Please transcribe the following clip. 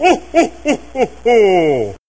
ho, ho, ho, ho.